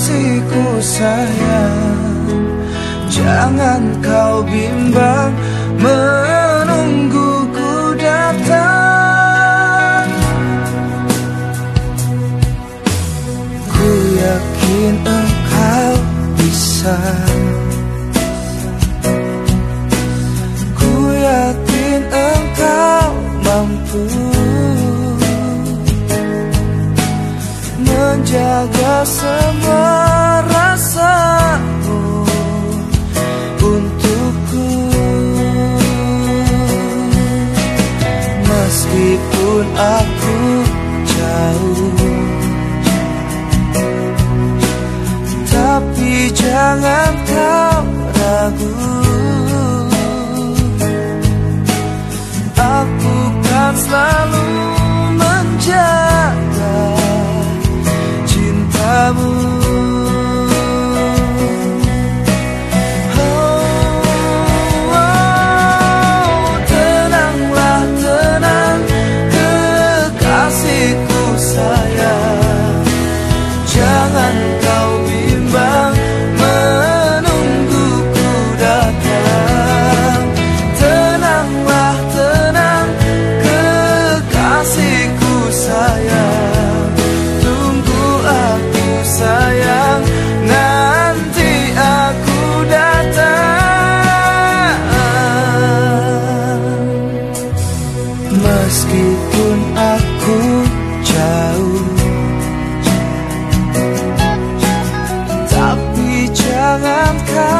kasihku sayang. Jangan kau bimbang menungguku datang. Ku yakin engkau bisa. Ku yakin engkau mampu. Menjaga semua rasamu untukku. Meskipun aku jauh Tapi jangan kau ragu Meskipun aku jauh. Tapi jangan kau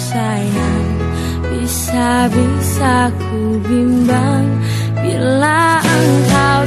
sayang Bisa-bisa ku bimbang. Bila engkau